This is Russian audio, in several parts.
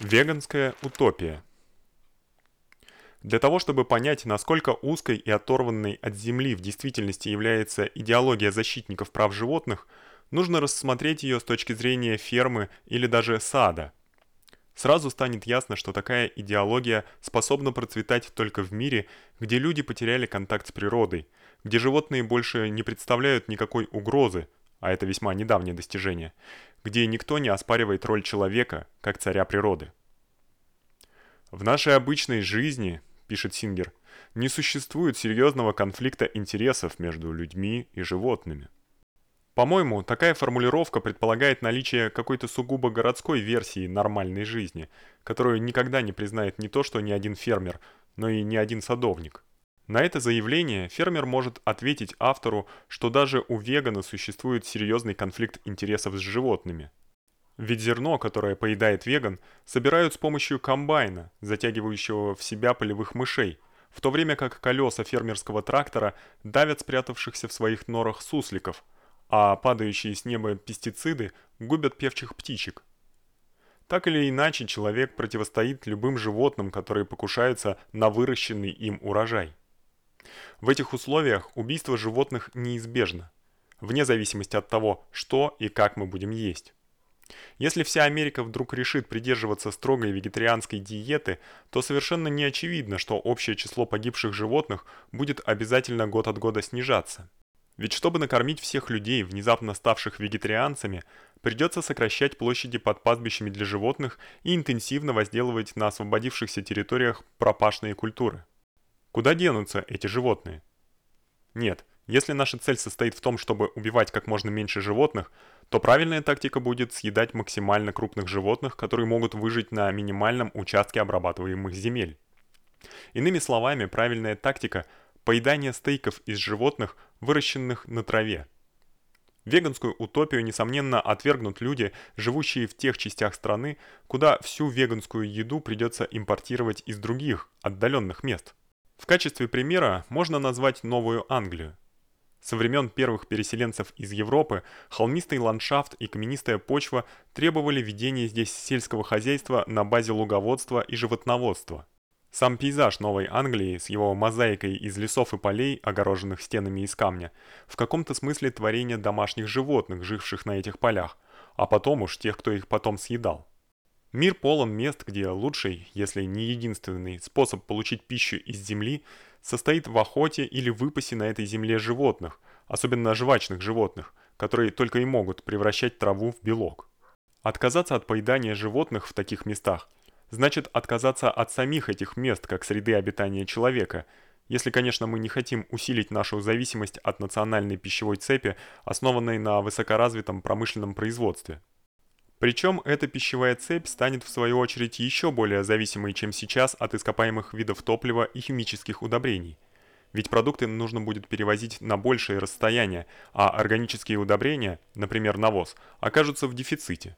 Веганская утопия. Для того, чтобы понять, насколько узкой и оторванной от земли в действительности является идеология защитников прав животных, нужно рассмотреть её с точки зрения фермы или даже сада. Сразу станет ясно, что такая идеология способна процветать только в мире, где люди потеряли контакт с природой, где животные больше не представляют никакой угрозы, а это весьма недавнее достижение, где никто не оспаривает роль человека как царя природы. В нашей обычной жизни, пишет Сингер, не существует серьезного конфликта интересов между людьми и животными. По-моему, такая формулировка предполагает наличие какой-то сугубо городской версии нормальной жизни, которую никогда не признает не то, что ни один фермер, но и ни один садовник. На это заявление фермер может ответить автору, что даже у вегана существует серьезный конфликт интересов с животными. Ведь зерно, которое поедает веган, собирают с помощью комбайна, затягивающего в себя полевых мышей, в то время как колеса фермерского трактора давят спрятавшихся в своих норах сусликов, а падающие с неба пестициды губят певчих птичек. Так или иначе, человек противостоит любым животным, которые покушаются на выращенный им урожай. В этих условиях убийство животных неизбежно, вне зависимости от того, что и как мы будем есть. Если вся Америка вдруг решит придерживаться строгой вегетарианской диеты, то совершенно не очевидно, что общее число погибших животных будет обязательно год от года снижаться. Ведь чтобы накормить всех людей, внезапно ставших вегетарианцами, придется сокращать площади под пастбищами для животных и интенсивно возделывать на освободившихся территориях пропашные культуры. Куда денутся эти животные? Нет, если наша цель состоит в том, чтобы убивать как можно меньше животных, то правильная тактика будет съедать максимально крупных животных, которые могут выжить на минимальном участке обрабатываемых земель. Иными словами, правильная тактика поедание стейков из животных, выращенных на траве. Веганскую утопию несомненно отвергнут люди, живущие в тех частях страны, куда всю веганскую еду придется импортировать из других, отдаленных мест. В качестве примера можно назвать Новую Англию. Со времен первых переселенцев из Европы холмистый ландшафт и каменистая почва требовали ведения здесь сельского хозяйства на базе луговодства и животноводства. Сам пейзаж Новой Англии с его мозаикой из лесов и полей, огороженных стенами из камня, в каком-то смысле творение домашних животных, живших на этих полях, а потом уж тех, кто их потом съедал. Мир полон мест, где лучший, если не единственный, способ получить пищу из земли состоит в охоте или выпасе на этой земле животных, особенно жвачных животных, которые только и могут превращать траву в белок. Отказаться от поедания животных в таких местах значит отказаться от самих этих мест как среды обитания человека, если, конечно, мы не хотим усилить нашу зависимость от национальной пищевой цепи, основанной на высокоразвитом промышленном производстве. Причем эта пищевая цепь станет в свою очередь еще более зависимой, чем сейчас от ископаемых видов топлива и химических удобрений. Ведь продукты нужно будет перевозить на большие расстояния, а органические удобрения, например, навоз, окажутся в дефиците.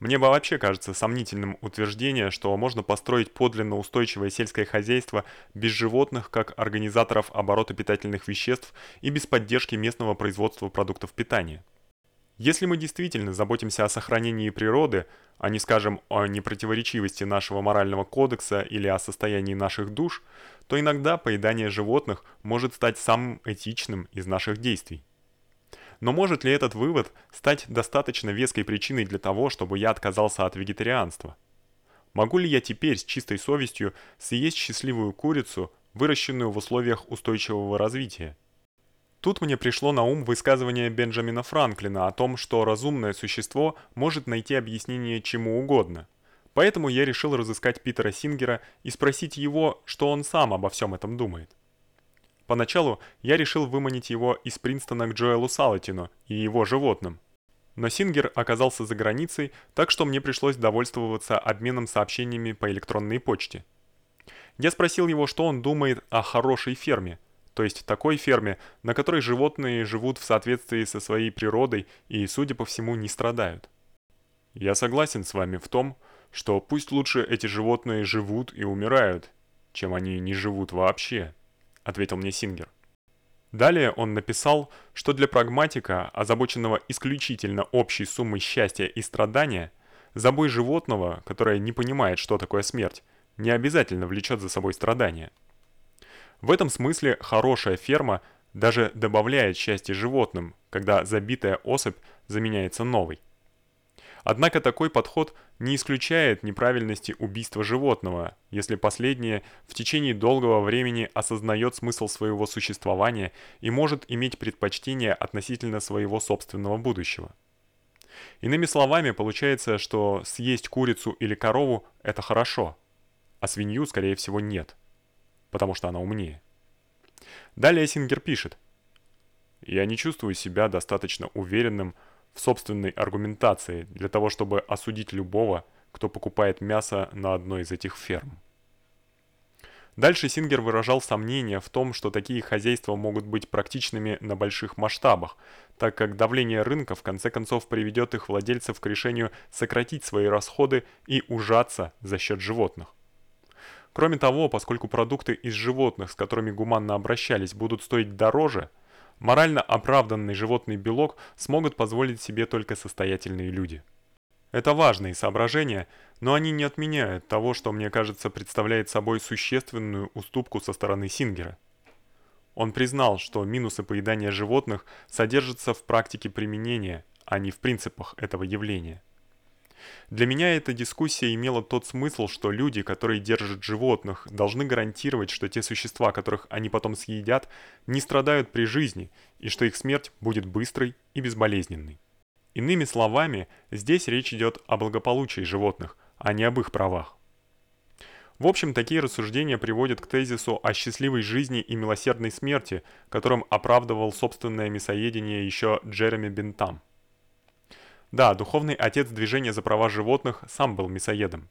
Мне вообще кажется сомнительным утверждение, что можно построить подлинно устойчивое сельское хозяйство без животных как организаторов оборота питательных веществ и без поддержки местного производства продуктов питания. Если мы действительно заботимся о сохранении природы, а не, скажем, о непротиворечивости нашего морального кодекса или о состоянии наших душ, то иногда поедание животных может стать самым этичным из наших действий. Но может ли этот вывод стать достаточно веской причиной для того, чтобы я отказался от вегетарианства? Могу ли я теперь с чистой совестью съесть счастливую курицу, выращенную в условиях устойчивого развития? Тут мне пришло на ум высказывание Бенджамина Франклина о том, что разумное существо может найти объяснение чему угодно. Поэтому я решил разыскать Питера Сингера и спросить его, что он сам обо всем этом думает. Поначалу я решил выманить его из Принстона к Джоэлу Салатину и его животным. Но Сингер оказался за границей, так что мне пришлось довольствоваться обменом сообщениями по электронной почте. Я спросил его, что он думает о хорошей ферме – то есть такой ферме, на которой животные живут в соответствии со своей природой и, судя по всему, не страдают. Я согласен с вами в том, что пусть лучше эти животные живут и умирают, чем они не живут вообще, ответил мне Сингер. Далее он написал, что для прагматика, озабоченного исключительно общей суммой счастья и страдания, Забой животного, которое не понимает, что такое смерть, не обязательно влечет за собой страдания. В этом смысле хорошая ферма даже добавляет счастье животным, когда забитая особь заменяется новой. Однако такой подход не исключает неправильности убийства животного, если последнее в течение долгого времени осознает смысл своего существования и может иметь предпочтение относительно своего собственного будущего. Иными словами, получается, что съесть курицу или корову это хорошо, а свинью, скорее всего, нет, потому что она умнее. Далее Сингер пишет: "Я не чувствую себя достаточно уверенным в собственной аргументации для того, чтобы осудить любого, кто покупает мясо на одной из этих ферм". Дальше Сингер выражал сомнения в том, что такие хозяйства могут быть практичными на больших масштабах, так как давление рынка в конце концов приведет их владельцев к решению сократить свои расходы и ужаться за счет животных. Кроме того, поскольку продукты из животных, с которыми гуманно обращались, будут стоить дороже, морально оправданный животный белок смогут позволить себе только состоятельные люди. Это важные соображения, но они не отменяют того, что мне кажется представляет собой существенную уступку со стороны Сингера. Он признал, что минусы поедания животных содержатся в практике применения, а не в принципах этого явления. Для меня эта дискуссия имела тот смысл, что люди, которые держат животных, должны гарантировать, что те существа, которых они потом съедят, не страдают при жизни и что их смерть будет быстрой и безболезненной. Иными словами, здесь речь идет о благополучии животных, а не об их правах. В общем, такие рассуждения приводят к тезису о счастливой жизни и милосердной смерти, которым оправдывал собственное мясоедение еще Джереми Бентам. Да, духовный отец движения за права животных сам был мясоедом.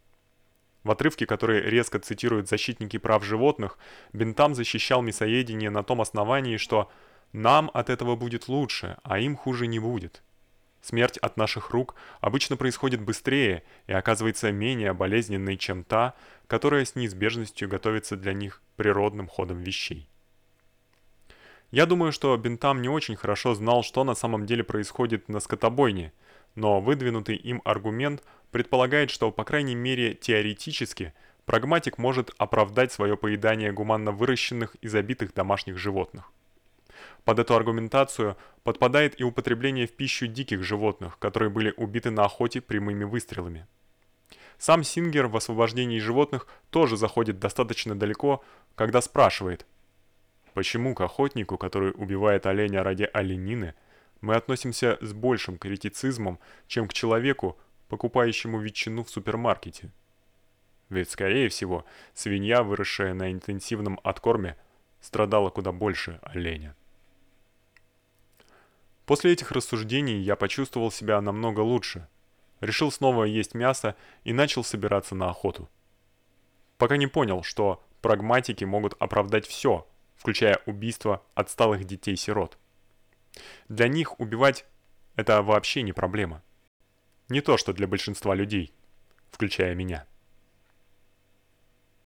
В отрывке, который резко цитируют защитники прав животных, Бентам защищал мясоедение на том основании, что нам от этого будет лучше, а им хуже не будет. Смерть от наших рук обычно происходит быстрее и оказывается менее болезненной, чем та, которая с неизбежностью готовится для них природным ходом вещей. Я думаю, что Бентам не очень хорошо знал, что на самом деле происходит на скотобойне – но выдвинутый им аргумент предполагает, что по крайней мере теоретически прагматик может оправдать свое поедание гуманно выращенных и забитых домашних животных. Под эту аргументацию подпадает и употребление в пищу диких животных, которые были убиты на охоте прямыми выстрелами. Сам Сингер в освобождении животных тоже заходит достаточно далеко, когда спрашивает: почему к охотнику, который убивает оленя ради оленины, мы относимся с большим критицизмом, чем к человеку, покупающему ветчину в супермаркете. Ведь скорее всего, свинья, выросшая на интенсивном откорме, страдала куда больше оленя. После этих рассуждений я почувствовал себя намного лучше. Решил снова есть мясо и начал собираться на охоту. Пока не понял, что прагматики могут оправдать все, включая убийство отсталых детей-сирот. Для них убивать это вообще не проблема. Не то, что для большинства людей, включая меня.